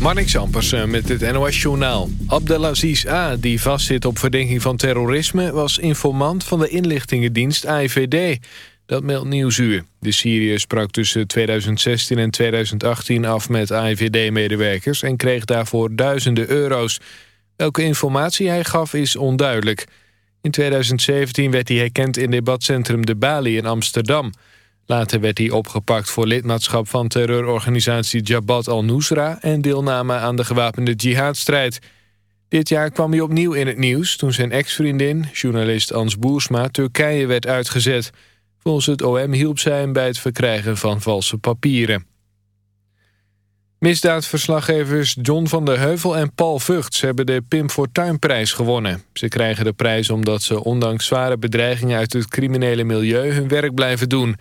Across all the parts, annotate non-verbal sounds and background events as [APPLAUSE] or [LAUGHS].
Marnix Ampersen met het NOS-journaal. Abdelaziz A., die vastzit op verdenking van terrorisme... was informant van de inlichtingendienst AIVD. Dat meldt Nieuwsuur. De Syriër sprak tussen 2016 en 2018 af met AIVD-medewerkers... en kreeg daarvoor duizenden euro's. Welke informatie hij gaf is onduidelijk. In 2017 werd hij herkend in debatcentrum De Bali in Amsterdam... Later werd hij opgepakt voor lidmaatschap van terreurorganisatie Jabhat al-Nusra... en deelname aan de gewapende jihadstrijd. Dit jaar kwam hij opnieuw in het nieuws toen zijn ex-vriendin... journalist Ans Boersma Turkije werd uitgezet. Volgens het OM hielp zij hem bij het verkrijgen van valse papieren. Misdaadverslaggevers John van der Heuvel en Paul Vugts... hebben de Pim Fortuyn-prijs gewonnen. Ze krijgen de prijs omdat ze ondanks zware bedreigingen... uit het criminele milieu hun werk blijven doen...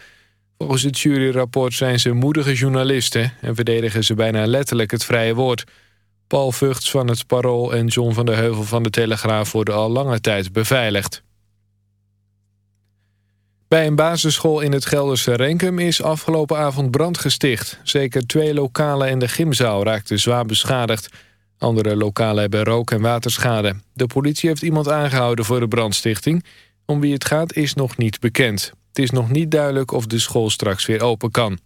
Volgens het juryrapport zijn ze moedige journalisten... en verdedigen ze bijna letterlijk het vrije woord. Paul Vugts van het Parool en John van der Heuvel van de Telegraaf... worden al lange tijd beveiligd. Bij een basisschool in het Gelderse Renkum is afgelopen avond brand gesticht. Zeker twee lokalen in de gymzaal raakten zwaar beschadigd. Andere lokalen hebben rook- en waterschade. De politie heeft iemand aangehouden voor de brandstichting. Om wie het gaat is nog niet bekend. Is nog niet duidelijk of de school straks weer open kan.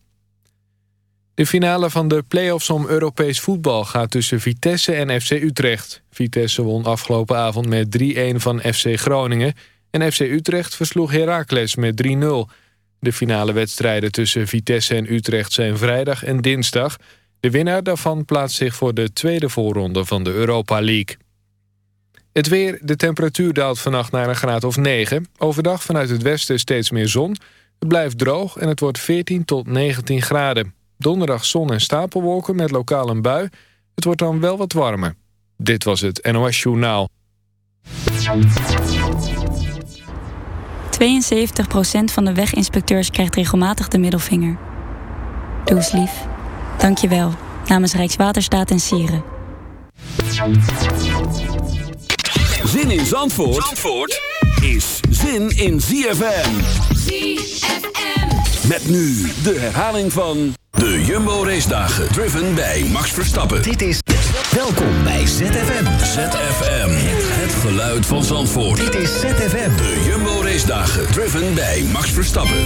De finale van de play-offs om Europees voetbal gaat tussen Vitesse en FC Utrecht. Vitesse won afgelopen avond met 3-1 van FC Groningen... en FC Utrecht versloeg Heracles met 3-0. De finale wedstrijden tussen Vitesse en Utrecht zijn vrijdag en dinsdag. De winnaar daarvan plaatst zich voor de tweede voorronde van de Europa League. Het weer, de temperatuur daalt vannacht naar een graad of 9. Overdag vanuit het westen steeds meer zon. Het blijft droog en het wordt 14 tot 19 graden. Donderdag zon en stapelwolken met lokaal een bui. Het wordt dan wel wat warmer. Dit was het NOS Journaal. 72% van de weginspecteurs krijgt regelmatig de middelvinger. Doe eens lief. Dank je wel. Namens Rijkswaterstaat en Sieren. Zin in Zandvoort, Zandvoort is zin in ZFM. ZFM. Met nu de herhaling van de Jumbo Race Dagen. Driven bij Max Verstappen. Dit is welkom bij ZFM. ZFM. Het geluid van Zandvoort. Dit is ZFM. De Jumbo Race Dagen. Driven bij Max Verstappen.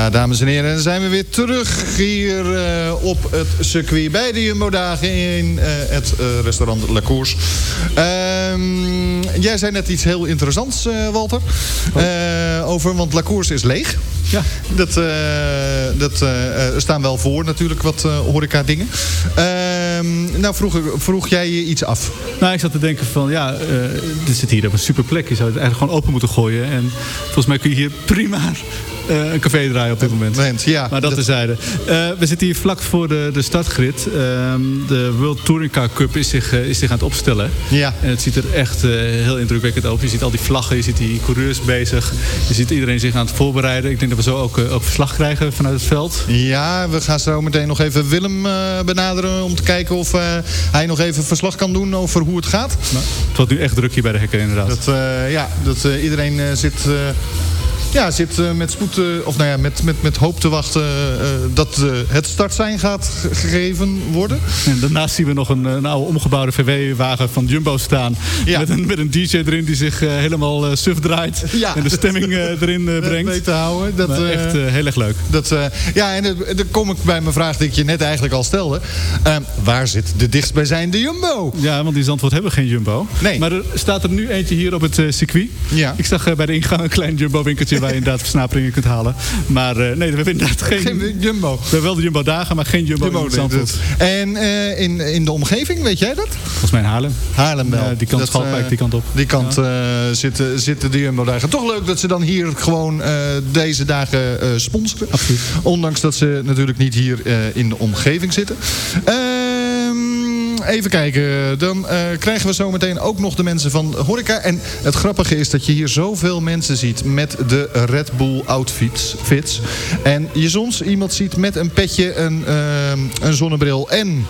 Ja, dames en heren, dan zijn we weer terug hier uh, op het circuit bij de Jumbo-dagen in uh, het uh, restaurant La Course. Ehm, jij zei net iets heel interessants, Walter, over, want La Course is leeg. Ja. Dat, dat er staan wel voor natuurlijk wat horeca dingen. Ehm, nou, vroeg, vroeg jij je iets af? Nou, ik zat te denken van, ja, dit zit hier op een super plek. Je zou het eigenlijk gewoon open moeten gooien. En volgens mij kun je hier prima uh, een café draaien op dit moment. ja, maar dat, terzijde. Uh, we zitten hier vlak voor de, de startgrid. Uh, de World Touring Car Cup is zich, is zich aan het opstellen. Ja. En het ziet er echt heel indrukwekkend uit. Je ziet al die vlaggen, je ziet die coureurs bezig. Je ziet iedereen zich aan het voorbereiden. Ik denk dat we zo ook, ook verslag krijgen vanuit het veld. Ja, we gaan zo meteen nog even Willem benaderen... om te kijken of hij nog even verslag kan doen over hoe het gaat. Nou, het wordt nu echt druk hier bij de hekken inderdaad. Dat, ja, dat iedereen zit ja, zit uh, met spoed, uh, of nou ja, met, met, met hoop te wachten uh, dat het startsein gaat gegeven worden. En daarnaast zien we nog een, een oude omgebouwde VW-wagen van Jumbo staan. Ja. Met, een, met een DJ erin die zich helemaal suf draait. Ja. En de stemming erin [LAUGHS] brengt. Te houden. Dat, maar echt heel erg leuk. Dat, ja, en dan kom ik bij mijn vraag die ik je net eigenlijk al stelde. waar zit de dichtstbijzijnde Jumbo? Ja, want die Zandvoort hebben geen Jumbo. Nee. Maar er staat er nu eentje hier op het circuit. Ja. Ik zag bij de ingang een klein Jumbo winkeltje waar je inderdaad versnaperingen kunt halen. Maar uh, nee, we hebben inderdaad geen... Geen Jumbo. We hebben wel de Jumbo dagen, maar geen Jumbo, Jumbo in nee, En uh, in, in de omgeving, weet jij dat? Volgens mij in Haarlem. Haarlem wel. Ja, die kant, Schalkwijk, die kant op. Die kant zitten, zitten de Jumbo dagen. Toch leuk dat ze dan hier gewoon deze dagen sponsoren. Absoluut. Ondanks dat ze natuurlijk niet hier in de omgeving zitten. Even kijken. Dan uh, krijgen we zo meteen ook nog de mensen van Horeca. En het grappige is dat je hier zoveel mensen ziet met de Red Bull outfits. Fits. En je soms iemand ziet met een petje, een, uh, een zonnebril en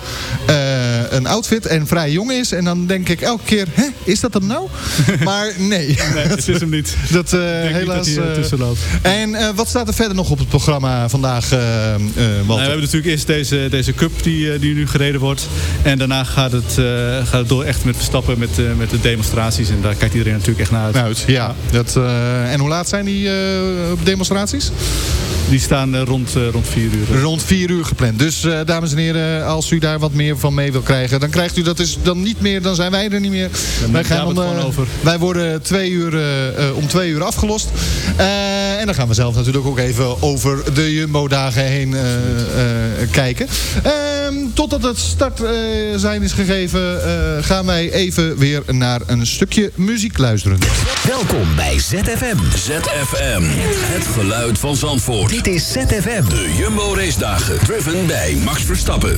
uh, een outfit. En vrij jong is. En dan denk ik elke keer, hè, is dat hem nou? [LAUGHS] maar nee. Nee, het is hem niet. [LAUGHS] Dat helaas. Niet dat tussen loopt. En wat staat er verder nog op het programma vandaag? Nou, we hebben natuurlijk eerst deze, deze cup die, die nu gereden wordt. En daarna gaat het, gaat het door echt met Verstappen, met, met de demonstraties. En daar kijkt iedereen natuurlijk echt naar uit. uit ja. Dat, en hoe laat zijn die demonstraties? Die staan rond, rond vier uur. Rond vier uur gepland. Dus dames en heren, als u daar wat meer van mee wil krijgen... dan krijgt u dat is dan niet meer, dan zijn wij er niet meer. Dan wij, gaan over. wij worden twee uur, om twee uur afgelost. en dan gaan we zelf natuurlijk ook even over de Jumbo-dagen heen kijken. Totdat het start zijn is gegeven, uh, gaan wij even weer naar een stukje muziek luisteren. Welkom bij ZFM. ZFM, het geluid van Zandvoort. Dit is ZFM. De Jumbo Race Dagen, driven bij Max Verstappen.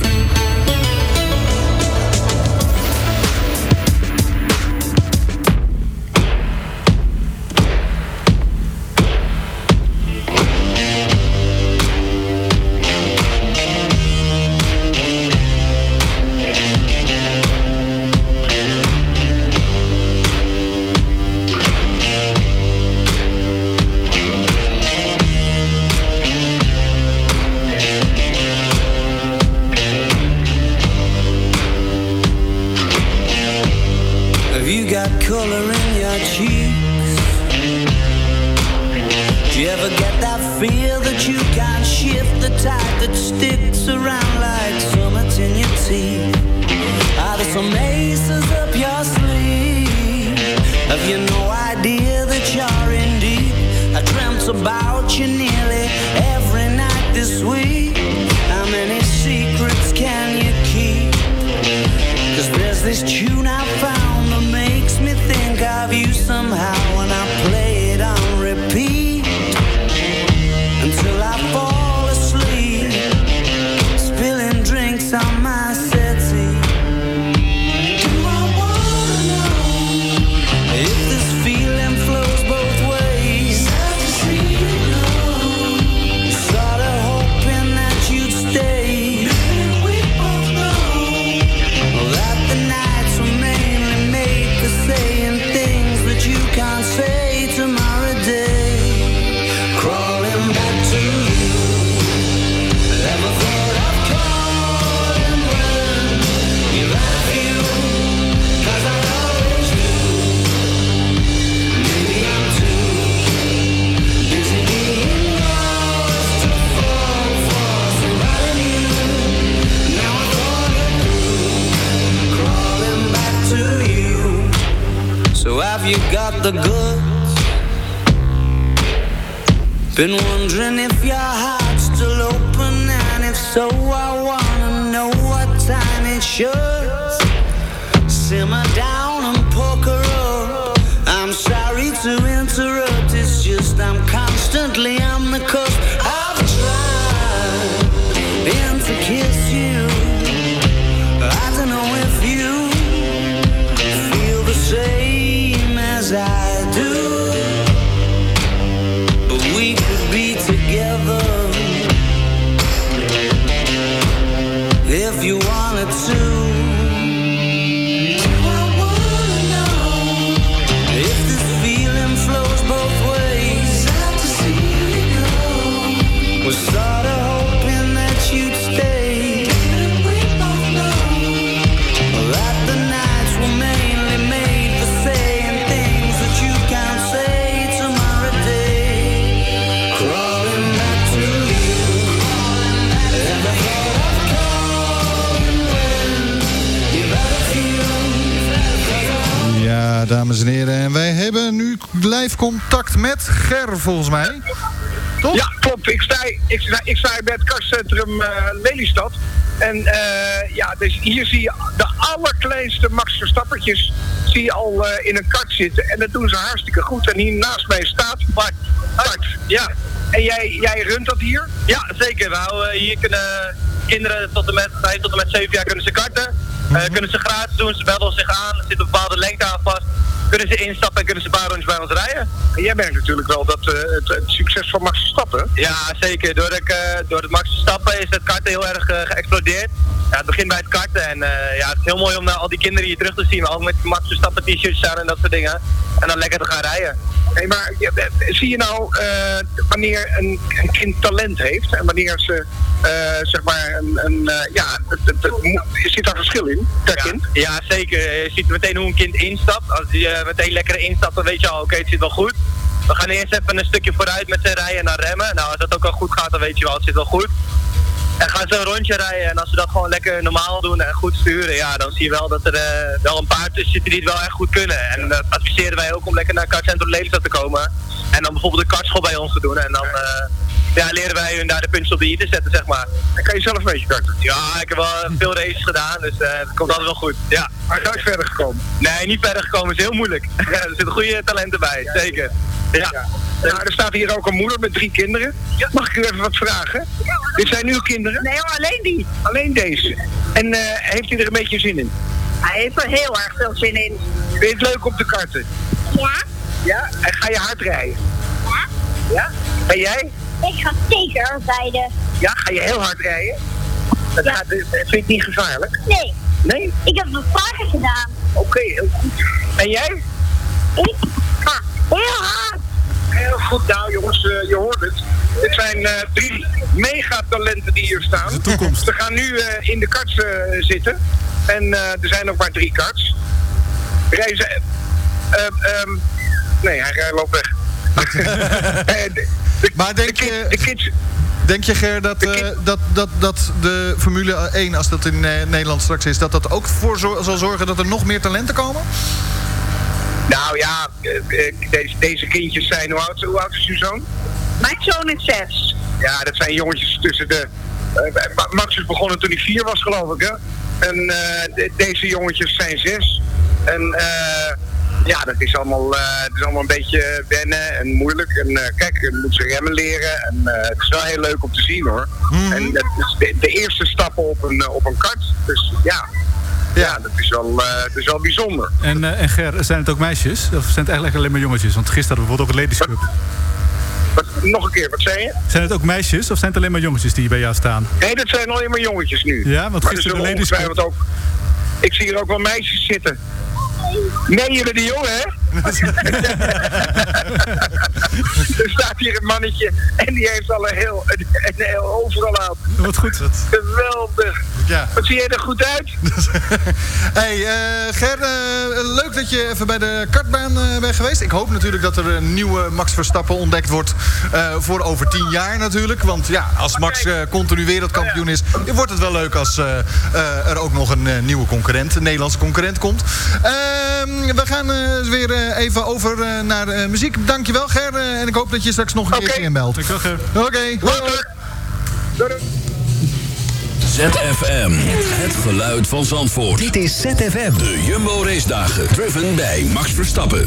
Dames en heren. En wij hebben nu live contact met Ger, volgens mij. Toch? Ja, klopt. Ik sta, ik sta, ik sta bij het kastcentrum eh, Lelystad. En eh, ja, dus hier zie je de allerkleinste Max Verstappertjes zie je al eh, in een kart zitten. En dat doen ze hartstikke goed. En hier naast mij staat Bart. Bart, ja. En jij, jij runt dat hier? Ja, zeker. We houden hier kunnen kinderen tot en met, vijf tot en met 7 jaar kunnen ze karten. Eh, kunnen ze gratis doen, ze melden zich aan, er zit een bepaalde lengte aan vast. Kunnen ze instappen en kunnen ze een bij ons rijden. En jij merkt natuurlijk wel dat eh, het, het succes van Max Verstappen. Ja, zeker. Door, ik, eh, door het max stappen is het karten heel erg geëxplodeerd. Ja, het begint bij het karten en ja, het is heel mooi om al die kinderen hier terug te zien. Ook met Max Verstappen t-shirts aan en dat soort dingen. En dan lekker te gaan rijden. Hey, maar je- eh, zie je nou eh, wanneer een, een kind talent heeft en wanneer ze eh, zeg maar een, een eh, ja, zit daar verschil in per Ja, kind? ja, zeker. Je ziet meteen hoe een kind instapt. Als hij eh, meteen lekker instapt, dan weet je al, oké, het zit wel goed. We gaan eerst even een stukje vooruit met zijn rijden en dan remmen. Nou, als dat ook al goed gaat, dan weet je wel, het zit wel goed. En gaan ze een rondje rijden en als ze dat gewoon lekker normaal doen en goed sturen, ja, dan zie je wel dat er eh, wel een paar tussen zitten die het wel echt goed kunnen. En dat adviseren wij ook om lekker naar kartcentrum Lelystad te komen. En dan bijvoorbeeld een kartschool bij ons te doen. En dan eh, ja, leren wij hun daar de puntjes op de i te zetten, zeg maar. Dan kan je zelf een beetje karten. Ja, ik heb wel veel races gedaan, dus eh, het komt altijd wel goed. Ja. Maar nooit verder gekomen. Nee, niet verder gekomen is heel moeilijk. [LAUGHS] Ja, er zitten goede talenten bij, zeker. Ja. Ja. Nou, er staat hier ook een moeder met drie kinderen. Mag ik u even wat vragen? Dit zijn uw kinderen? Nee hoor, alleen die. Alleen deze. En eh, heeft u er een beetje zin in? Hij heeft er heel erg veel zin in. Vind je het leuk om te karten? Ja? Ja? En ga je hard rijden? Ja? Ja? En jij? Ik ga zeker rijden. Ja? Ga je heel hard rijden? Dat gaat, dat vind je het niet gevaarlijk? Nee, Nee? ik heb het vaker gedaan. Oké, heel goed. En jij? Ik ga heel hard. Heel goed. Nou jongens, eh, je hoort het. Dit zijn eh, drie megatalenten die hier staan. De toekomst. Ze gaan nu eh, in de karts zitten. En er zijn nog maar drie karts. Reizen. eh, ehm, nee, hij, hij loopt weg. [LAUGHS] De, de- Maar denk de je- de kids, Denk je, Ger, dat, De kind- dat, dat, dat de Formule 1, als dat in Nederland straks is... dat dat ook voor zal zorgen dat er nog meer talenten komen? Nou ja, eh, eh, deze, deze kindjes zijn, hoe oud, hoe oud is uw zoon? Mijn zoon is zes. Ja, dat zijn jongetjes tussen de... eh, Ma- Max is begonnen toen hij vier was, geloof ik, hè? En eh, de- deze jongetjes zijn zes. En eh, ja, dat is, allemaal, eh, het is allemaal een beetje wennen en moeilijk. En eh, kijk, je moet ze remmen leren. En eh, het is wel heel leuk om te zien, hoor. En dat is de, de eerste stappen op een, op een kart. Dus ja, ja dat, is wel, eh, dat is wel bijzonder. En, eh, en Ger, zijn het ook meisjes? Of zijn het eigenlijk alleen maar jongetjes? Want gisteren hadden we bijvoorbeeld ook een Ladies Cup. Wat, nog een keer, wat zei je? Zijn het ook meisjes of zijn het alleen maar jongetjes die bij jou staan? Nee, dat zijn alleen maar jongetjes nu. Ja, want er gisteren de Ladies ongetwijfeld ook... Ik zie hier ook wel meisjes zitten. Nee, jullie de jongen, hè? Er staat hier een mannetje en die heeft al een heel, een, een heel overal aan. Wat goed. Geweldig. Ja. Wat zie je er goed uit? [LAUGHS] hey, eh, Ger, eh, leuk dat je even bij de kartbaan eh, bent geweest. Ik hoop natuurlijk dat er een nieuwe Max Verstappen ontdekt wordt eh, voor over tien jaar natuurlijk. Want ja, als Max eh, continu wereldkampioen is, wordt het wel leuk als er ook nog een nieuwe concurrent, een Nederlandse concurrent komt. Ehm, we gaan eh, weer even over eh, naar eh, muziek. Dankjewel Ger. eh, en ik hoop dat je straks nog een Oké. keertje inbelt. Dankjewel, Ger. Oké. ZFM. Het geluid van Zandvoort. Dit is ZFM. De Jumbo Race Dagen. Driven bij Max Verstappen.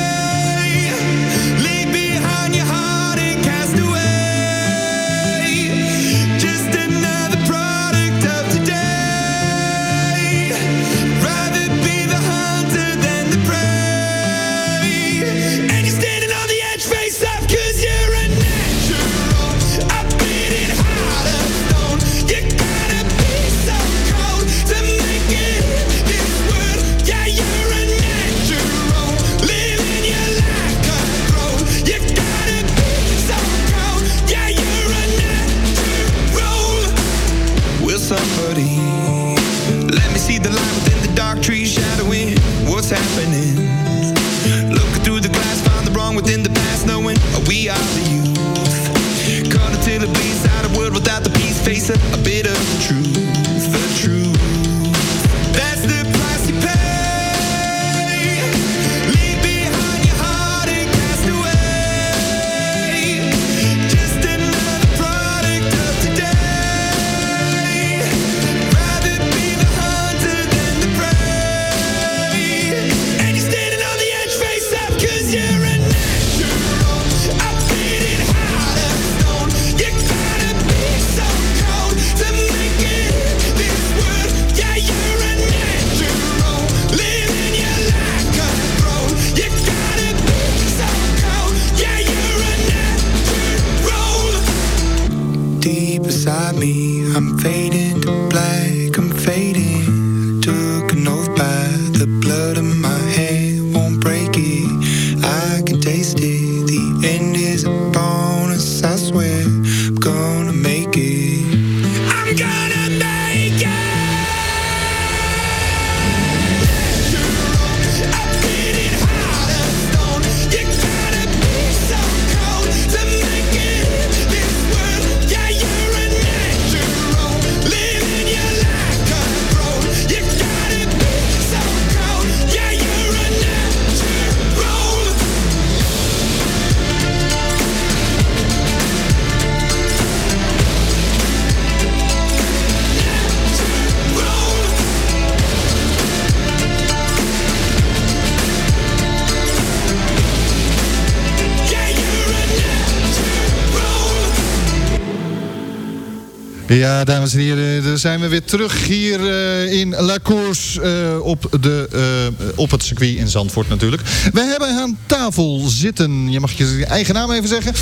Ja, dames en heren, daar zijn we weer terug hier eh, in La Course eh, op, de, eh, op het circuit in Zandvoort natuurlijk. We hebben aan tafel zitten, je mag je eigen naam even zeggen,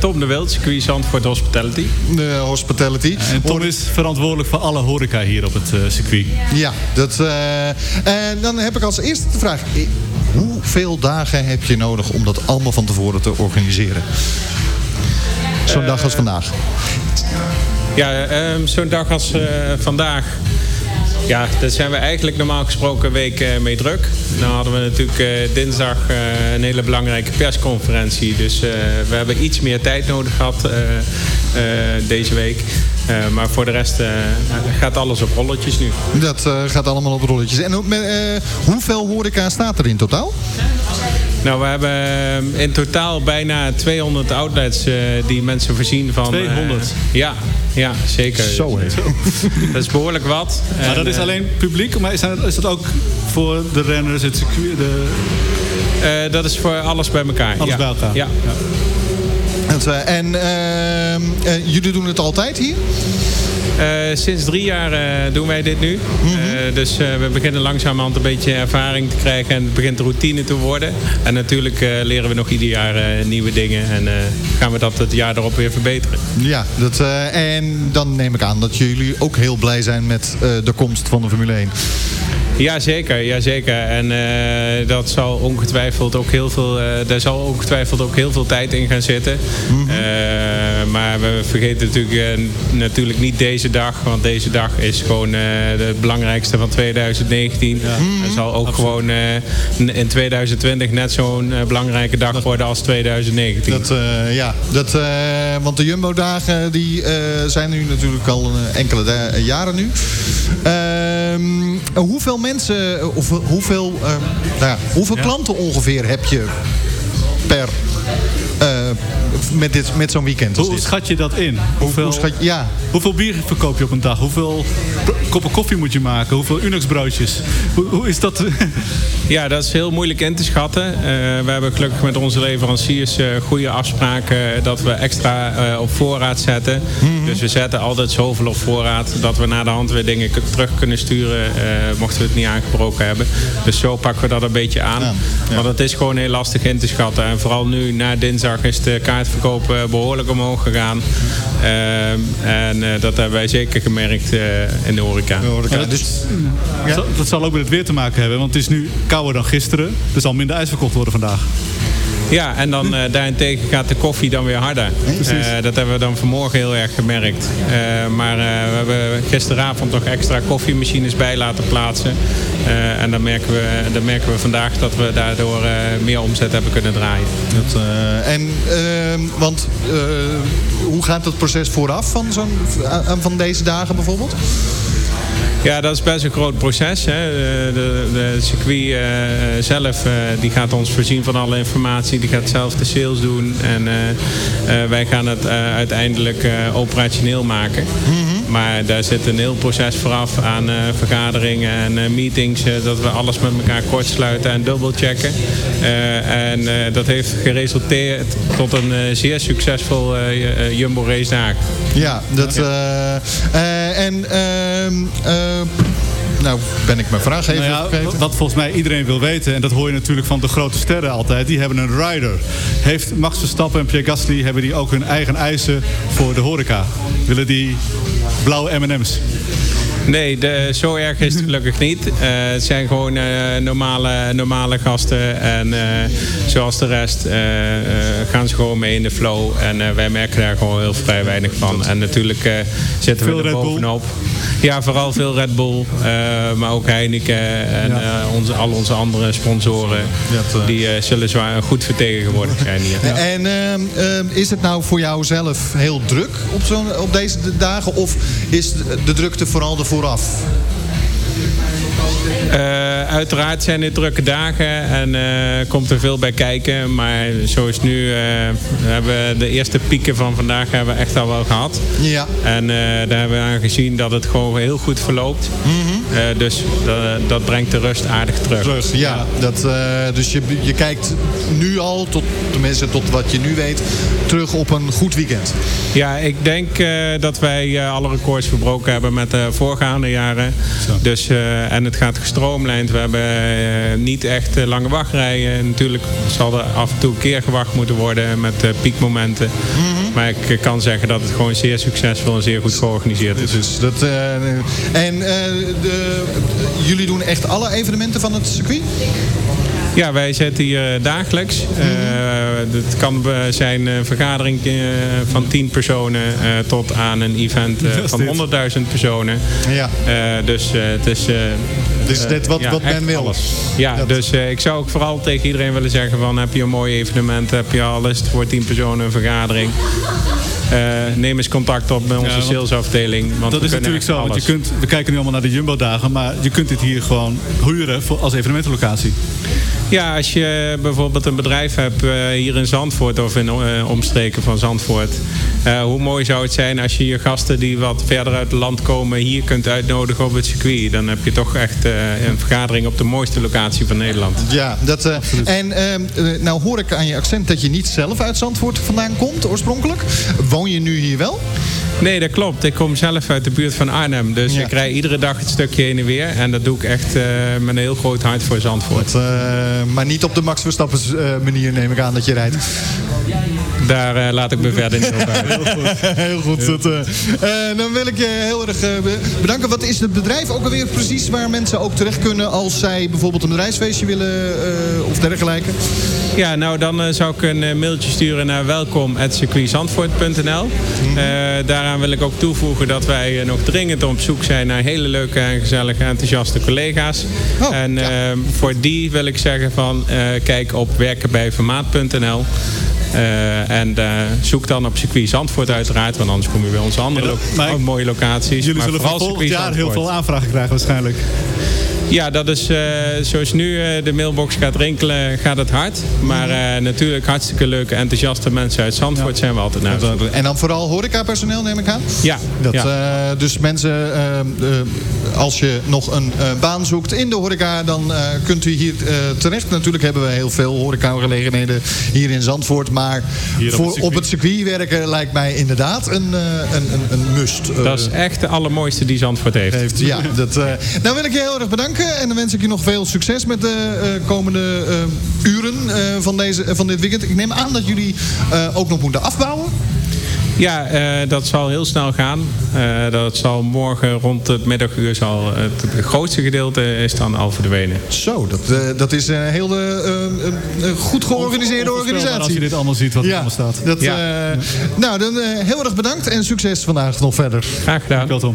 Tom de Wild, circuit Zandvoort Hospitality. de hospitality. En Tom is verantwoordelijk voor alle horeca hier op het circuit. Ja, dat, en dan heb ik als eerste de vraag, hoeveel dagen heb je nodig om dat allemaal van tevoren te organiseren? Zo'n dag als vandaag. Ja, ehm, zo'n dag als eh, vandaag. Ja, daar zijn we eigenlijk normaal gesproken een week eh, mee druk. Dan hadden we natuurlijk eh, dinsdag eh, een hele belangrijke persconferentie. Dus eh, we hebben iets meer tijd nodig gehad eh, eh, deze week. Eh, maar voor de rest eh, gaat alles op rolletjes nu. Dat eh, gaat allemaal op rolletjes. En hoe- met, eh, hoeveel horeca staat er in totaal? Nou, we hebben in totaal bijna 200 outlets eh, die mensen voorzien van... eh, 200? ja, ja, zeker. Zo, hè. [LAUGHS] Dat is behoorlijk wat. Maar En, dat is eh, alleen publiek, maar is dat, is dat ook voor de renners, het circuit, de, eh, dat is voor alles bij elkaar. alles ja. bij elkaar? Ja. Dat, en ehm, eh, jullie doen het altijd hier? Eh, sinds drie jaar eh, doen wij dit nu. Mhm. Eh, dus we beginnen langzamerhand een beetje ervaring te krijgen en het begint routine te worden. En natuurlijk leren we nog ieder jaar nieuwe dingen en gaan we dat het jaar erop weer verbeteren. Ja, dat, en dan neem ik aan dat jullie ook heel blij zijn met de komst van de Formule 1. Jazeker, jazeker. En eh, dat zal ongetwijfeld ook heel veel, eh, daar zal ongetwijfeld ook heel veel tijd in gaan zitten. Eh, maar we vergeten natuurlijk, natuurlijk niet deze dag, want deze dag is gewoon het belangrijkste van 2019. Er zal ook gewoon in 2020 net zo'n belangrijke dag worden als 2019. Dat, ja, dat, want de Jumbo-dagen die, zijn nu natuurlijk al enkele jaren nu. Ehm, hoeveel mensen, of hoeveel, eh, nou ja, hoeveel klanten ongeveer heb je per, eh, met, dit, met zo'n weekend als Hoe dit? schat je dat in? Hoeveel, hoe schat- ja. hoeveel bier verkoop je op een dag? Hoeveel koppen koffie moet je maken? Hoeveel Unox broodjes? Hoe, hoe is dat? [LAUGHS] Ja, dat is heel moeilijk in te schatten. Eh, we hebben gelukkig met onze leveranciers eh, goede afspraken dat we extra eh, op voorraad zetten. Dus we zetten altijd zoveel op voorraad dat we naar de hand weer dingen terug kunnen sturen eh, mochten we het niet aangebroken hebben. Dus zo pakken we dat een beetje aan. Want het is gewoon heel lastig in te schatten. En vooral nu na dinsdag is de kaartverkoop eh, behoorlijk omhoog gegaan. Ehm, en eh, dat hebben wij zeker gemerkt eh, in de horeca. Ja, zal- dat zal ook met het weer te maken hebben. Want het is nu kouder dan gisteren. Er zal minder ijs verkocht worden vandaag. Ja, en dan eh, daarentegen gaat de koffie dan weer harder. Eh, dat hebben we dan vanmorgen heel erg gemerkt. Eh, maar we hebben gisteravond nog extra koffiemachines bij laten plaatsen. En dan merken, we, dan merken we vandaag dat we daardoor meer omzet hebben kunnen draaien. Dat, en, ehm, want hoe gaat het proces vooraf van, zo'n, van deze dagen bijvoorbeeld? Ja, dat is best een groot proces. Hè. De, de, de circuit eh, zelf eh, die gaat ons voorzien van alle informatie. Die gaat zelf de sales doen. En eh, eh, wij gaan het eh, uiteindelijk eh, operationeel maken. Maar daar zit een heel proces vooraf aan eh, vergaderingen en eh, meetings. eh, dat we alles met elkaar kortsluiten en dubbelchecken. En dat heeft geresulteerd tot een zeer succesvol Jumbo Race dagen. Ja, dat, en ehm, eh, nou ben ik mijn vraag even Nou ja, vergeten. wat volgens mij iedereen wil weten, en dat hoor je natuurlijk van de grote sterren altijd, die hebben een rider. Heeft Max Verstappen en Pierre Gasly hebben die ook hun eigen eisen voor de horeca? Willen die blauwe M&M's? Nee, de, zo erg is het gelukkig niet. Eh, het zijn gewoon eh, normale, normale gasten. En eh, zoals de rest gaan ze gewoon mee in de flow. En eh, wij merken daar gewoon heel vrij weinig van. En natuurlijk eh, zitten Veel we er bovenop. Ja, vooral veel Red Bull. eh, maar ook Heineken en eh, onze, al onze andere sponsoren. Dat, eh, Die zullen zwaar goed vertegenwoordigd zijn hier. En is het nou voor jou zelf heel druk op, zo'n, op deze dagen? Of is de, de drukte vooral er vooraf? Eh, uiteraard zijn dit drukke dagen en eh, komt er veel bij kijken. Maar zoals nu eh, hebben we de eerste pieken van vandaag hebben we echt al wel gehad. Ja. En daar hebben we aan gezien dat het gewoon heel goed verloopt. Eh, dus dat, dat brengt de rust aardig terug. Ja. Dat, eh, dus je, je kijkt nu al, tot, tenminste tot wat je nu weet, terug op een goed weekend. Ja, ik denk eh, dat wij eh, alle records verbroken hebben met de voorgaande jaren. Dus, eh, en het gaat gestroomlijnd. We hebben eh, niet echt eh, lange wachtrijen. Natuurlijk zal er af en toe een keer gewacht moeten worden met eh, piekmomenten. Maar ik eh, kan zeggen dat het gewoon zeer succesvol en zeer goed georganiseerd is. Dus dat, eh, en eh, de, jullie doen echt alle evenementen van het circuit? Ja, wij zitten hier eh, dagelijks. Eh, het kan eh, zijn een vergadering eh, van 10 personen eh, tot aan een event eh, [LAUGHS] van dit. 100.000 personen. Ja. Eh, dus eh, het is... eh, Dus eh, net wat- wat men wil. Alles. Ja, dus eh, ik zou ook vooral tegen iedereen willen zeggen van heb je een mooi evenement, heb je alles voor 10 personen een vergadering. Eh, neem eens contact op met onze salesafdeling. Want dat is natuurlijk zo, want je kunt, we kijken nu allemaal naar de Jumbo-dagen, maar je kunt dit hier gewoon huren voor, als evenementenlocatie. Ja, als je bijvoorbeeld een bedrijf hebt eh, hier in Zandvoort of in eh, omstreken van Zandvoort. eh, hoe mooi zou het zijn als je je gasten die wat verder uit het land komen hier kunt uitnodigen op het circuit. Dan heb je toch echt eh, een vergadering op de mooiste locatie van Nederland. Ja, dat, eh, en nou hoor ik aan je accent dat je niet zelf uit Zandvoort vandaan komt, oorspronkelijk. Woon je nu hier wel? Nee, dat klopt. Ik kom zelf uit de buurt van Arnhem. Dus Ja. ik rij iedere dag het stukje heen en weer. En dat doe ik echt eh, met een heel groot hart voor Zandvoort. Eh, maar niet op de Max Verstappen eh, manier neem ik aan dat je rijdt. Daar laat ik me verder niet op uit. [LAUGHS] Heel goed. Heel goed. Dat, dan wil ik je heel erg be- bedanken. Wat is het bedrijf ook alweer precies waar mensen ook terecht kunnen... als zij bijvoorbeeld een bedrijfsfeestje willen of dergelijke? Ja, nou dan eh, zou ik een eh, mailtje sturen naar welkom.circuitzandvoort.nl. Eh, daaraan wil ik ook toevoegen dat wij nog dringend op zoek zijn naar hele leuke en gezellige enthousiaste collega's. en eh, voor die wil ik zeggen van kijk op werkenbijvermaat.nl. Eh, en zoek dan op circuit Zandvoort uiteraard, want anders kom je bij onze andere maar mooie locaties. Jullie Maar zullen volgend jaar heel veel aanvragen krijgen waarschijnlijk. Ja, dat is eh, zoals nu eh, de mailbox gaat rinkelen, gaat het hard. Maar eh, natuurlijk hartstikke leuke, enthousiaste mensen uit Zandvoort zijn we altijd naar. En dan vooral horecapersoneel neem ik aan? Ja, Dat, ja. dus mensen, als je nog een baan zoekt in de horeca... dan kunt u hier terecht. Natuurlijk hebben we heel veel horecagelegenheden hier in Zandvoort. Maar Hier op voor, het op, circuit. het circuit werken lijkt mij inderdaad een, een, een, een must. Dat is echt de allermooiste die Zandvoort heeft. heeft. Ja, dat, nou wil ik je heel erg bedanken. En dan wens ik je nog veel succes met de eh, komende eh, uren eh, van, deze, van dit weekend. Ik neem aan dat jullie eh, ook nog moeten afbouwen. Ja, eh, dat zal heel snel gaan. Eh, dat zal morgen rond het middaguur zal het, grootste gedeelte is dan al verdwenen. Zo, dat, eh, dat is een heel goed georganiseerde organisatie. Als je dit allemaal ziet wat er ja, allemaal staat. Dat, Ja. eh, nou, dan eh, heel erg bedankt en succes vandaag nog verder. Graag gedaan. Dankjewel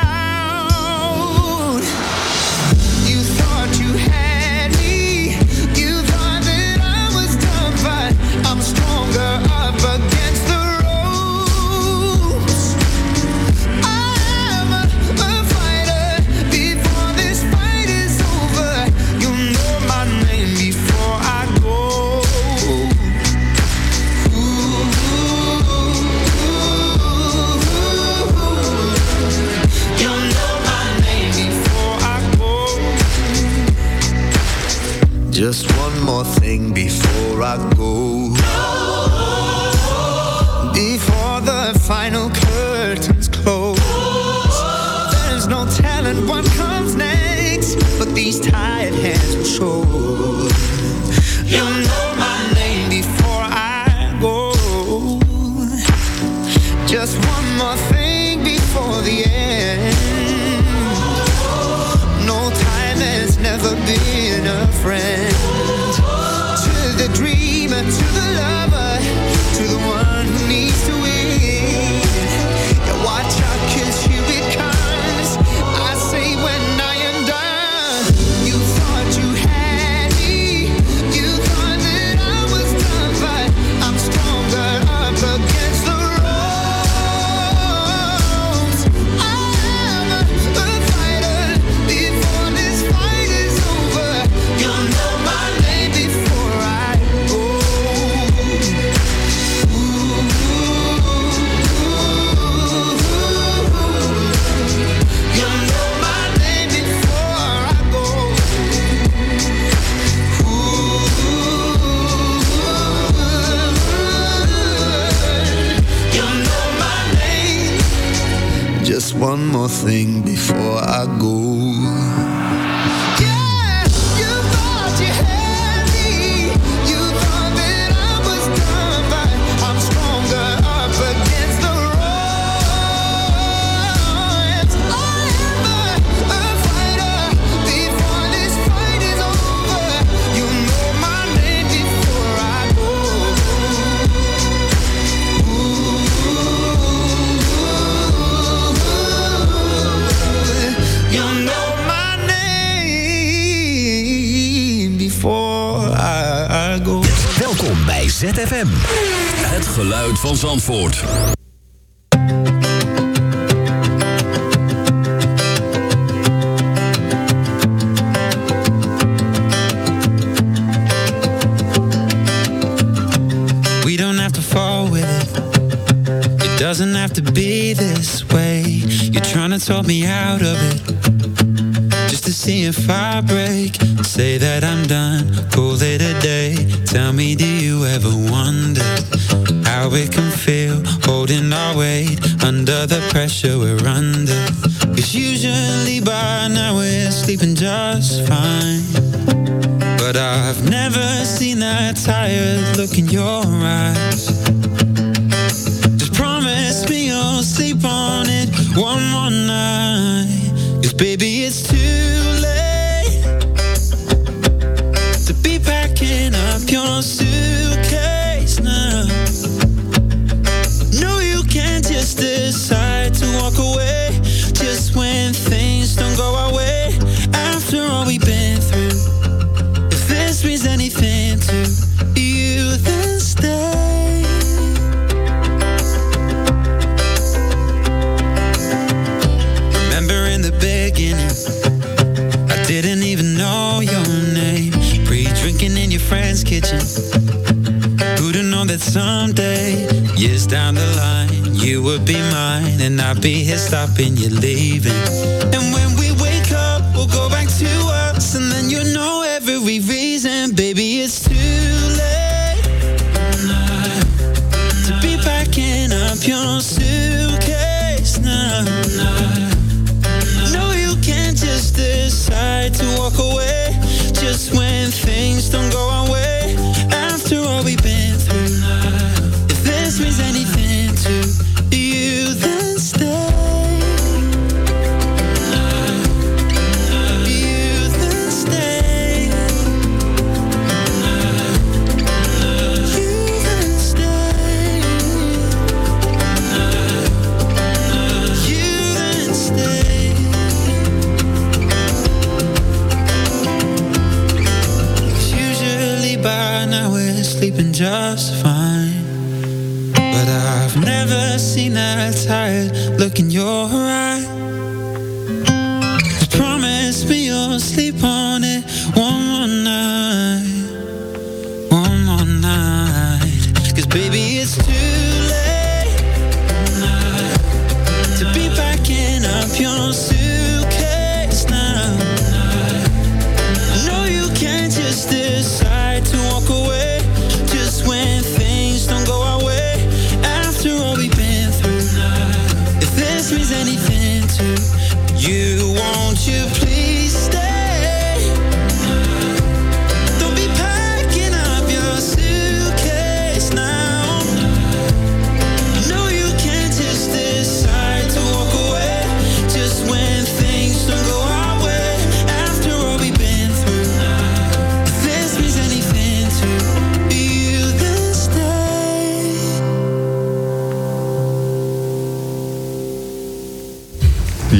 More thing before I go. Before the final thing before I go. ZFM. Het geluid van Zandvoort. We don't have to fall with it. It doesn't have to be this way. You're trying to talk me out of it. Just to see if I break. Say that I'm done, call it a day. Tell me, do you ever wonder how it can feel holding our weight under the pressure we're under? Cause usually by now we're sleeping just fine. But I've never seen that tired look in your eyes. Years down the line, you would be mine and I'd be here stopping you leaving. And when we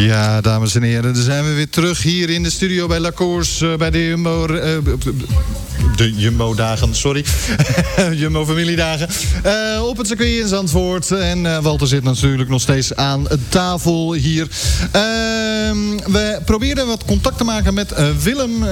Ja, dames en heren, dan zijn we weer terug hier in de studio bij Lacours, eh, bij de Jumbo... de Jumbo-dagen, sorry. [LAUGHS] Jumbo-familiedagen. Eh, op het circuit in Zandvoort. En eh, Walter zit natuurlijk nog steeds aan tafel hier. Ehm, we proberen wat contact te maken met eh, Willem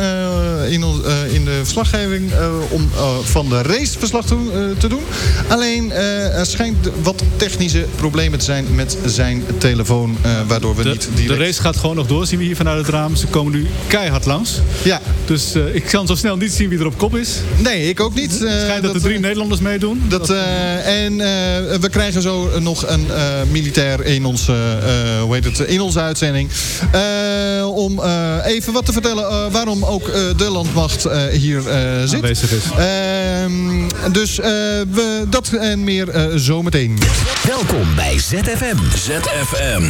in, in de verslaggeving... om van de race verslag te, te doen. Alleen, er schijnt wat technische problemen te zijn met zijn telefoon... waardoor we De, niet de direct... race gaat gewoon nog door, zien we hier vanuit het raam. Ze komen nu keihard langs. Ja. Dus ik kan zo snel niet zien wie er op kop Nee, ik ook niet. Het schijnt dat er drie Nederlanders meedoen. Dat, eh, en eh, we krijgen zo nog een eh, militair in, ons, eh, eh, hoe heet het, in onze uitzending. Eh, om eh, even wat te vertellen eh, waarom ook eh, de landmacht eh, hier eh, zit. Aanwezig is. Ehm, dus eh, we, dat en meer eh, zometeen. Welkom bij ZFM. ZFM.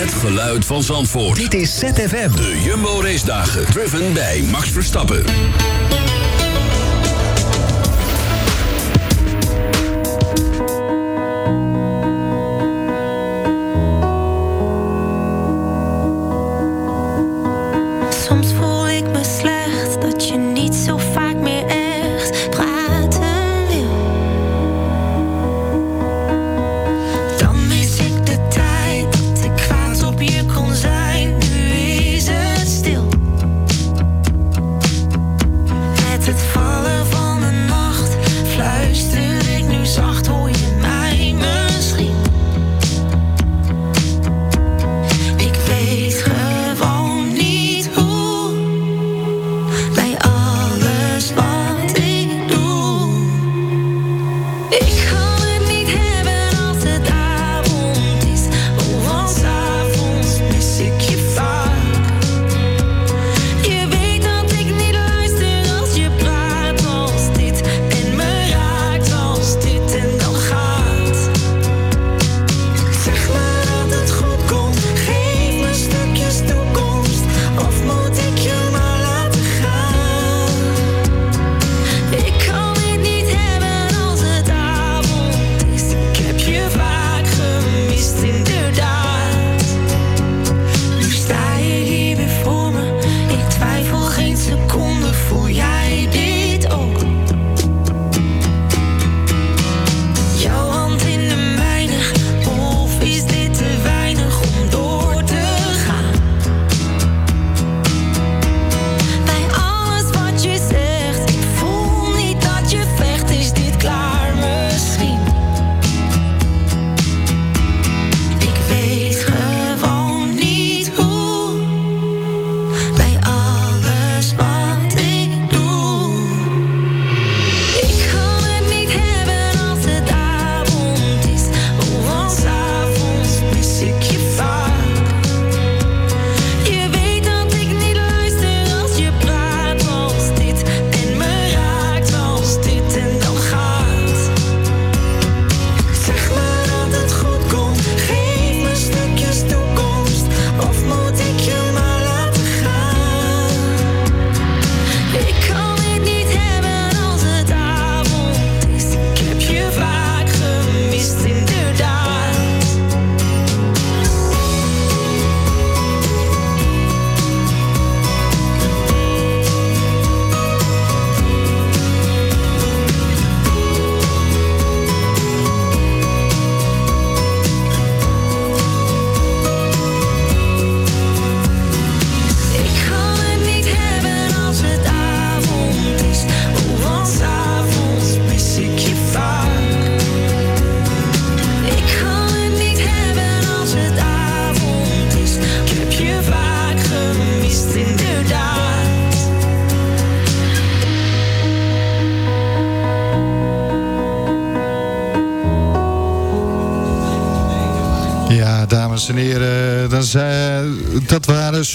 Het geluid van Zandvoort. Dit is ZFM. De Jumbo Race Dagen. Driven bij Max Verstappen.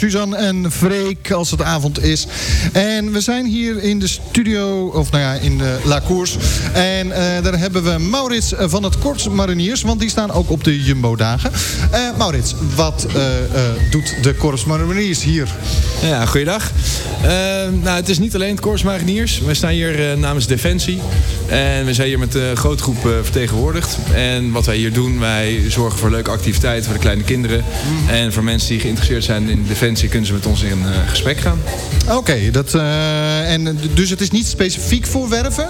Suzanne en Freek als het avond is. En we zijn hier in de studio, of nou ja, in de La Course. En eh, daar hebben we Maurits eh, van het Korps Mariniers, want die staan ook op de Jumbo-dagen. Eh, Maurits, wat doet de Korps Mariniers hier? Ja, goeiedag. Nou, het is niet alleen het Corps Mariniers. We staan hier namens Defensie. En we zijn hier met een grote groep eh, vertegenwoordigd. En wat wij hier doen, wij zorgen voor leuke activiteiten voor de kleine kinderen. En voor mensen die geïnteresseerd zijn in Defensie kunnen ze met ons in eh, gesprek gaan. Oké, dat eh, en dus het is niet specifiek voor werven?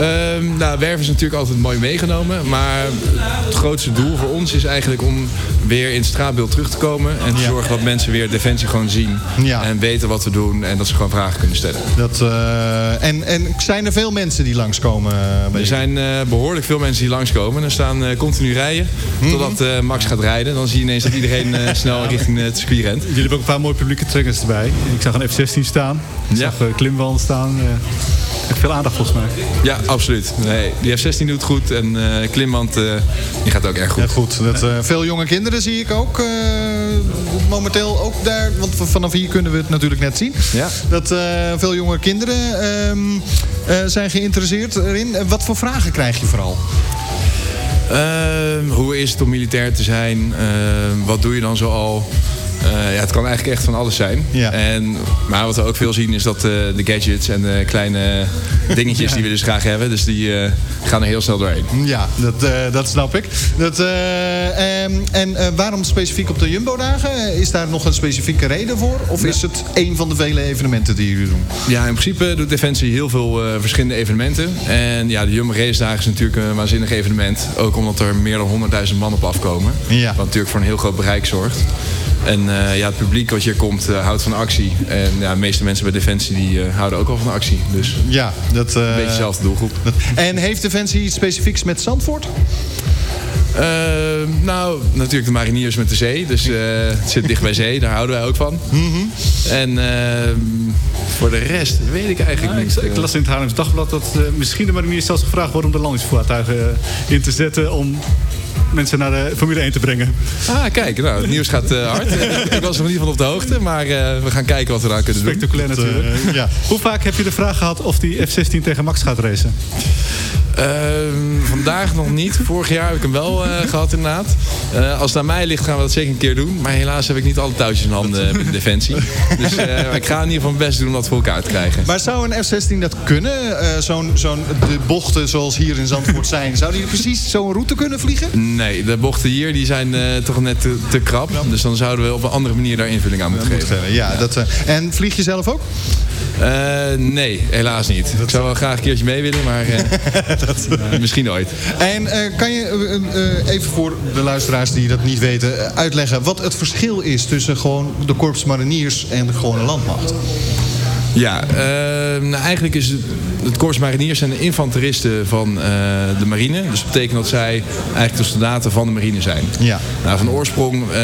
Ehm, nou, werven is natuurlijk altijd mooi meegenomen. Maar het grootste doel voor ons is eigenlijk om weer in het straatbeeld terug te komen. En te zorgen dat mensen weer Defensie gewoon zien. En weten wat we doen. En dat ze gewoon vragen kunnen stellen. Dat, eh, en, en zijn er veel mensen die langskomen? eh, bij Er zijn eh, behoorlijk veel mensen die langskomen. Er staan eh, continu rijen. Totdat eh, Max gaat rijden. Dan zie je ineens dat iedereen eh, [LAUGHS] snel richting het circuit rent. Jullie hebben ook een paar mooie publieke trekkers erbij. Ik zag een F-16 staan. Ik zag uh, klimwanden staan. Veel aandacht volgens mij. Ja, absoluut. Nee, die F-16 doet goed en eh Klimband eh, die gaat ook erg goed. Ja, goed. Dat, eh, veel jonge kinderen zie ik ook. eh, momenteel ook daar. Want vanaf hier kunnen we het natuurlijk net zien. Ja. Dat eh, veel jonge kinderen ehm, eh, zijn geïnteresseerd erin. En wat voor vragen krijg je vooral? Ehm, hoe is het om militair te zijn? Ehm, wat doe je dan zoal? Eh ja, het kan eigenlijk echt van alles zijn. En, maar wat we ook veel zien is dat eh, de gadgets en de kleine [LAUGHS] dingetjes die we dus graag hebben, dus die eh, gaan er heel snel doorheen. Ja, dat, dat snap ik. Dat, eh, ehm, en waarom specifiek op de Jumbo-dagen? Is daar nog een specifieke reden voor? Of is het een van de vele evenementen die jullie doen? Ja, in principe doet Defensie heel veel verschillende evenementen. En ja, de Jumbo Race Dagen is natuurlijk een waanzinnig evenement. Ook omdat er meer dan 100.000 man op afkomen. Ja. Wat natuurlijk voor een heel groot bereik zorgt. En eh, ja, het publiek wat hier komt eh, houdt van actie. En ja, de meeste mensen bij Defensie die, eh, houden ook wel van actie. Dus Ja, dat... eh, een beetje dezelfde doelgroep. En heeft Defensie iets specifieks met Zandvoort? Nou, natuurlijk de mariniers met de zee. Dus eh, het zit dicht bij zee, daar houden wij ook van. En eh, voor de rest weet ik eigenlijk niet. Ik, ik las in het Haarlems Dagblad dat eh, misschien de mariniers zelfs gevraagd worden om de landingsvoertuigen in te zetten om mensen naar de Formule 1 te brengen. Ah, kijk, nou, het nieuws gaat eh, hard. [LAUGHS] ik was er nog niet van op de hoogte, maar eh, we gaan kijken wat we daar kunnen doen. Spectaculair natuurlijk. ja. Hoe vaak heb je de vraag gehad of die F-16 tegen Max gaat racen? Ehm, vandaag nog niet. Vorig jaar heb ik hem wel eh, gehad inderdaad. Eh, als het aan mij ligt gaan we dat zeker een keer doen. Maar helaas heb ik niet alle touwtjes in handen binnen Defensie. Dus eh, ik ga in ieder geval mijn best doen om dat voor elkaar te krijgen. Maar zou een F-16 dat kunnen? Eh, zo'n, zo'n, de bochten zoals hier in Zandvoort zijn. Zou die precies zo'n route kunnen vliegen? Nee, de bochten hier die zijn eh, toch net te, te krap. Dus dan zouden we op een andere manier daar invulling aan moeten geven. Ja, Dat, eh, en vlieg je zelf ook? Eh, nee, helaas niet. Ik zou wel graag een keertje mee willen, maar eh, [LAUGHS] [LAUGHS] misschien ooit. En kan je even voor de luisteraars die dat niet weten... uitleggen wat het verschil is tussen gewoon de korps mariniers en de gewone landmacht? Ja, eh, nou, eigenlijk is het, het Korps Mariniers zijn de infanteristen van eh, de marine. Dus dat betekent dat zij eigenlijk de soldaten van de marine zijn. Ja. Nou, van oorsprong eh,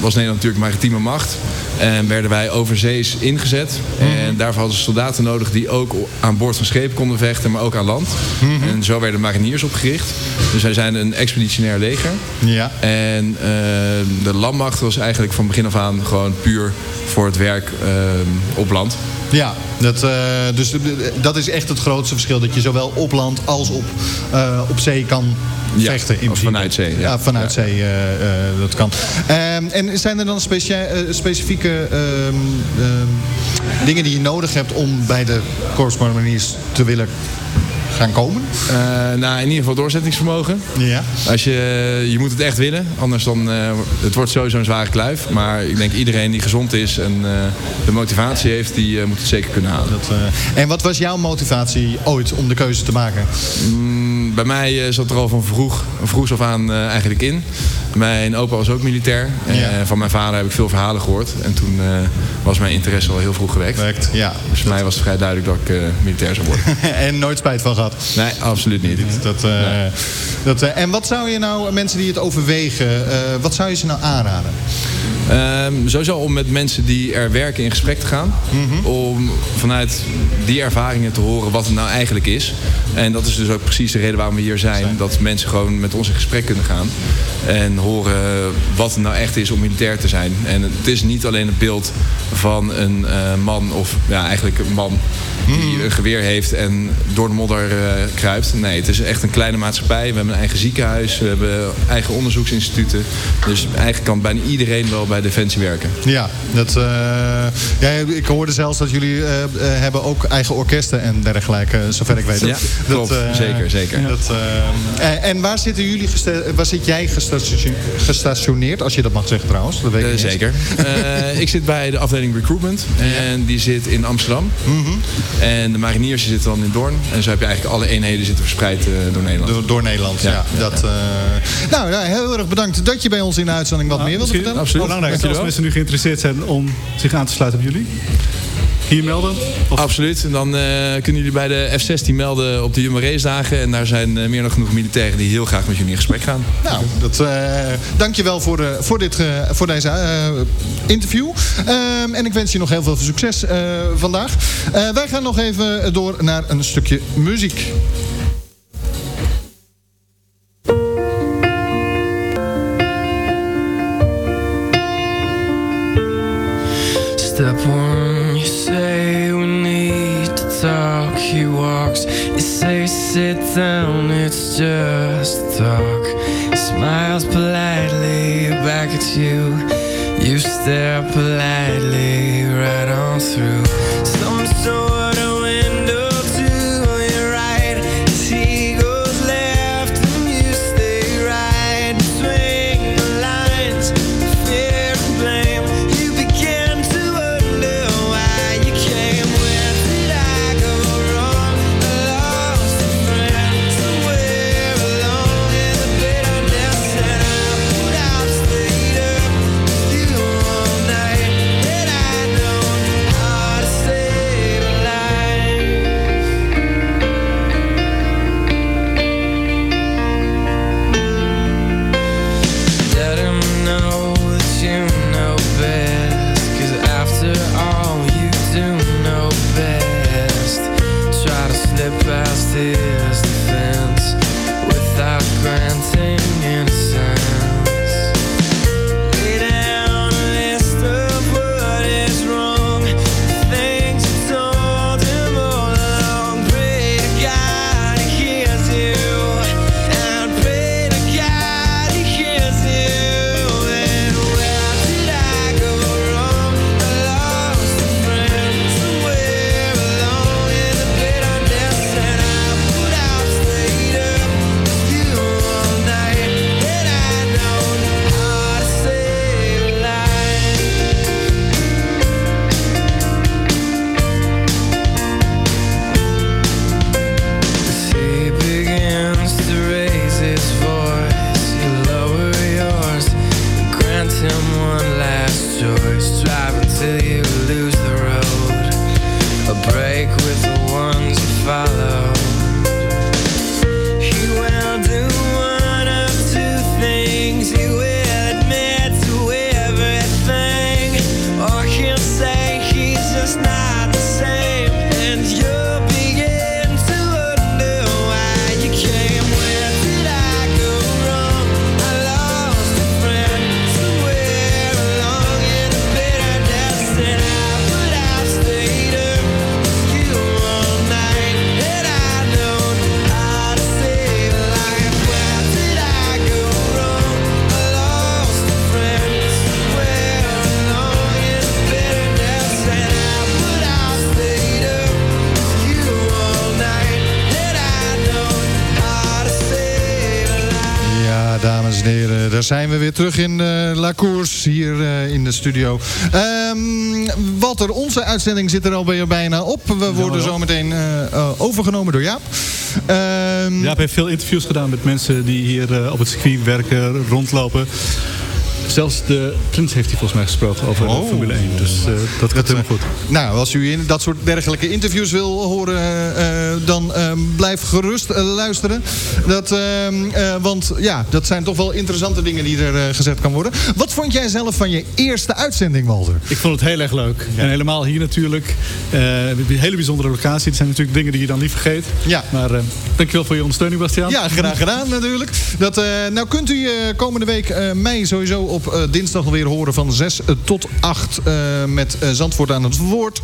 was Nederland natuurlijk maritieme macht. En werden wij overzees ingezet. En daarvoor hadden ze soldaten nodig die ook aan boord van schepen konden vechten, maar ook aan land. En zo werden mariniers opgericht. Dus wij zijn een expeditionair leger. Ja. En eh, de landmacht was eigenlijk van begin af aan gewoon puur voor het werk op land. Ja, dat, eh, dus de- dat is echt het grootste verschil. Dat je zowel op land als op, eh, op zee kan Ja, vechten. In vanuit zee, ja. Ja, vanuit zee eh, eh, dat kan. Ehm, en zijn er dan specia- eh, specifieke ehm, ehm, dingen die je nodig hebt om bij de Corps Mariniers te willen gaan komen? Eh, nou, in ieder geval doorzettingsvermogen. Ja. Als je, je moet het echt willen, anders dan, eh, het wordt sowieso een zware kluif. Maar ik denk iedereen die gezond is en eh, de motivatie heeft, die moet het zeker kunnen halen. Dat, en wat was jouw motivatie ooit om de keuze te maken? Mm, bij mij zat er al van vroeg, vroeg af aan eigenlijk in. Mijn opa was ook militair. En van mijn vader heb ik veel verhalen gehoord. En toen was mijn interesse al heel vroeg gewekt. ja. Dus voor mij was het vrij duidelijk dat ik militair zou worden. [LAUGHS] en nooit spijt van gehad? Nee, absoluut niet. Dat, eh, dat, eh, en wat zou je nou, mensen die het overwegen, eh, wat zou je ze nou aanraden? Ehm, sowieso om met mensen die er werken in gesprek te gaan. Om vanuit die ervaringen te horen wat het nou eigenlijk is. En dat is dus ook precies de reden waarom we hier zijn. Dat mensen gewoon met ons in gesprek kunnen gaan. En horen wat het nou echt is om militair te zijn. En het is niet alleen het beeld van een eh, man of ja, eigenlijk een man die een geweer heeft en door de modder eh, kruipt. Nee, het is echt een kleine maatschappij. We hebben een eigen ziekenhuis, we hebben eigen onderzoeksinstituten. Dus eigenlijk kan bijna iedereen wel bij Defensie werken. Ja, dat, ja, ik hoorde zelfs dat jullie eh, eh, hebben ook eigen orkesten en dergelijke, zover ik weet. Ja, klopt. Zeker, zeker. Dat, en, waar, zitten jullie waar zit jij gestatione- gestationeerd, als je dat mag zeggen trouwens? Dat weet ik niet zeker. Ik zit bij de afdeling recruitment en die zit in Amsterdam. En de mariniers zitten dan in Doorn. En zo heb je eigenlijk alle eenheden zitten verspreid door Nederland. Door, door Nederland, ja. Dat, nou, nou, heel erg bedankt dat je bij ons in de uitzending wat meer wilde Misschien vertellen. Belangrijk als mensen nu geïnteresseerd zijn om zich aan te sluiten op jullie. hier melden? Absoluut. En dan eh, kunnen jullie bij de F-16 melden op de Jumbo Race dagen. En daar zijn eh, meer dan genoeg militairen die heel graag met jullie in gesprek gaan. Nou, dat, eh dankjewel voor, de, voor, dit, eh, voor deze eh, interview. Ehm, en ik wens je nog heel veel succes eh, vandaag. Eh, wij gaan nog even door naar een stukje muziek. Sit it's just talk. Smiles politely back at you. You stare politely zijn we weer terug in eh, La Course, hier eh, in de studio. Ehm, Walter, onze uitzending zit er alweer bijna op. We worden zo meteen eh, overgenomen door Jaap. Ehm, Jaap heeft veel interviews gedaan met mensen die hier op het circuit werken, rondlopen. Zelfs de prins heeft hij volgens mij gesproken over de Oh. Formule 1. Dus eh, dat gaat helemaal goed. Nou, als u in dat soort dergelijke interviews wil horen, eh, dan ehm, blijf gerust eh, luisteren. Dat, ehm, eh, want ja, dat zijn toch wel interessante dingen die er eh, gezet kan worden. Wat vond jij zelf van je eerste uitzending, Walter? Ik vond het heel erg leuk. En helemaal hier natuurlijk. Eh, een hele bijzondere locatie. Het zijn natuurlijk dingen die je dan niet vergeet. Ja. Maar eh, dankjewel voor je ondersteuning, Bastiaan. Ja, graag gedaan natuurlijk. Dat, eh, nou kunt u eh, komende week eh, mij sowieso op eh, dinsdag alweer horen van 6 tot 8 eh, met eh, Zandvoort aan het woord.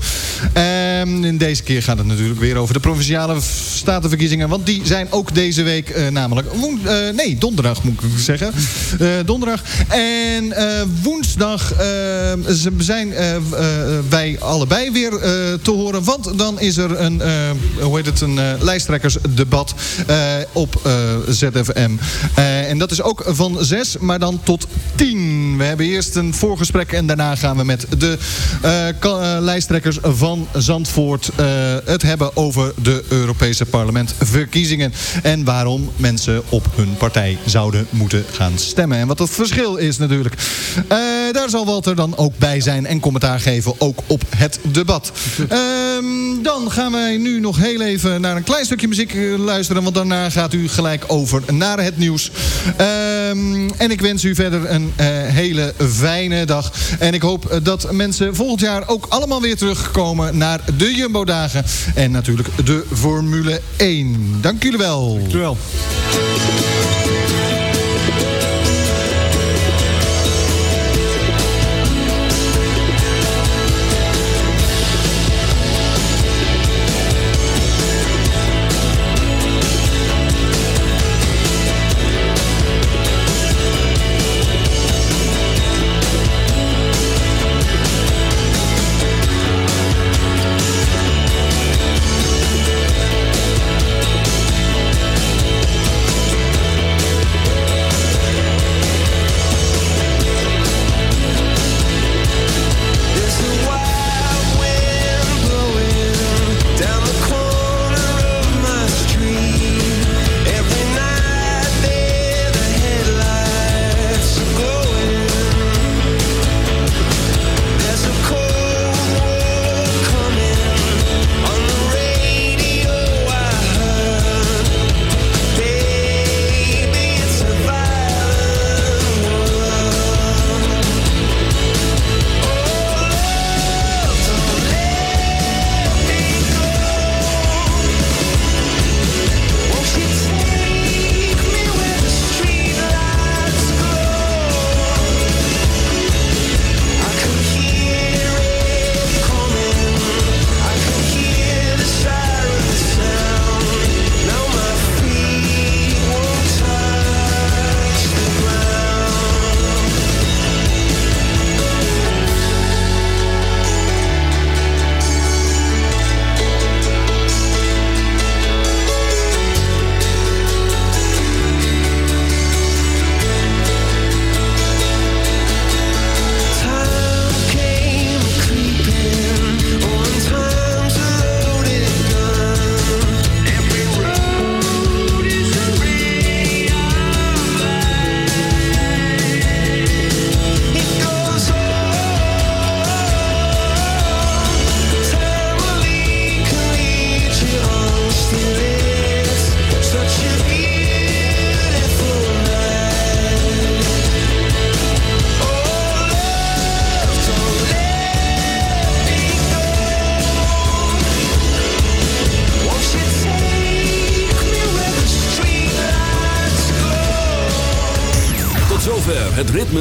Ehm, in deze keer gaat het natuurlijk weer over de provinciale statenverkiezingen. Want die zijn ook deze week eh, namelijk... eh, nee, donderdag moet ik zeggen. Eh, donderdag. En eh, woensdag eh, zijn eh, eh, wij allebei weer eh, te horen. Want dan is er een, eh, hoe heet het, een eh, lijsttrekkersdebat eh, op eh, ZFM. Eh, en dat is ook van 6, maar dan tot 10. We hebben eerst een voorgesprek en daarna gaan we met de eh, eh, lijsttrekkers van Zandvoort eh, het hebben over de Europese parlementverkiezingen. En waarom mensen op hun partij zouden moeten gaan stemmen. En wat het verschil is natuurlijk. Daar zal Walter dan ook bij zijn en commentaar geven, ook op het debat. Ehm, dan gaan wij nu nog heel even naar een klein stukje muziek eh, luisteren, want daarna gaat u gelijk over naar het nieuws. Ehm, en ik wens u verder een eh, hele fijne dag. En ik hoop eh, dat mensen volgend jaar ook allemaal weer terugkomen naar de Jumbo-dagen. En natuurlijk de Formule 1. Dank jullie wel. Dank wel.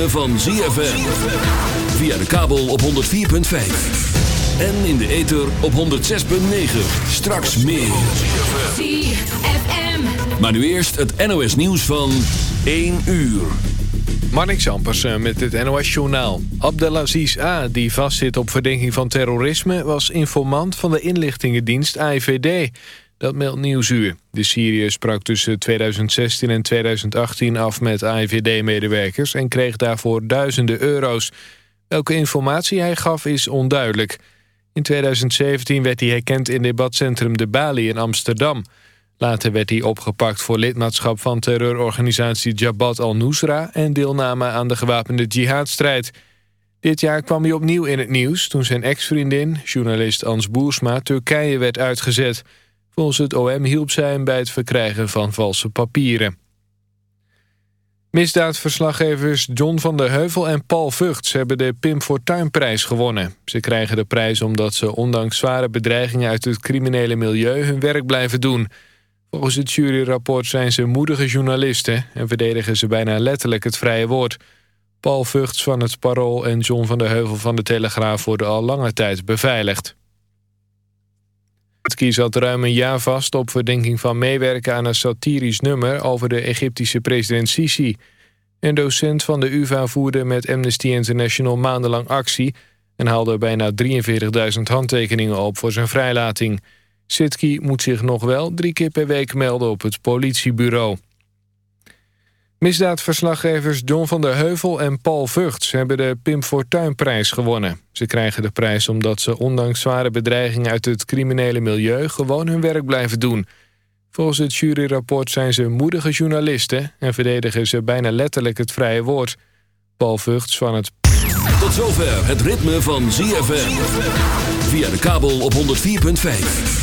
Ritme van ZFM. Via de kabel op 104.5. En in de ether op 106.9. Straks meer. Maar nu eerst het NOS nieuws van 1 uur. Marnix Ampersen met het NOS-journaal. Abdelaziz A., die vastzit op verdenking van terrorisme... was informant van de inlichtingendienst AIVD. Dat meldt Nieuwsuur. De Syriër sprak tussen 2016 en 2018 af met AIVD-medewerkers... en kreeg daarvoor duizenden euro's. Welke informatie hij gaf is onduidelijk. In 2017 werd hij herkend in debatcentrum De Bali in Amsterdam... Later werd hij opgepakt voor lidmaatschap van terreurorganisatie Jabhat al-Nusra... en deelname aan de gewapende jihadstrijd. Dit jaar kwam hij opnieuw in het nieuws toen zijn ex-vriendin... journalist Ans Boersma Turkije werd uitgezet. Volgens het OM hielp zij bij het verkrijgen van valse papieren. Misdaadverslaggevers John van der Heuvel en Paul Vugts... hebben de Pim Fortuynprijs gewonnen. Ze krijgen de prijs omdat ze ondanks zware bedreigingen... uit het criminele milieu hun werk blijven doen... Volgens het juryrapport zijn ze moedige journalisten... en verdedigen ze bijna letterlijk het vrije woord. Paul Vugts van het Parool en John van der Heuvel van de Telegraaf... worden al lange tijd beveiligd. Kies zat ruim een jaar vast op verdenking van meewerken aan een satirisch nummer... over de Egyptische president Sisi. Een docent van de UvA voerde met Amnesty International maandenlang actie... en haalde bijna 43.000 handtekeningen op voor zijn vrijlating... Sitki moet zich nog wel drie keer per week melden op het politiebureau. Misdaadverslaggevers John van der Heuvel en Paul Vugts... hebben de Pim Fortuynprijs gewonnen. Ze krijgen de prijs omdat ze ondanks zware bedreigingen... uit het criminele milieu gewoon hun werk blijven doen. Volgens het juryrapport zijn ze moedige journalisten... en verdedigen ze bijna letterlijk het vrije woord. Paul Vugts van het Tot zover het ritme van ZFM. Via de kabel op 104.5.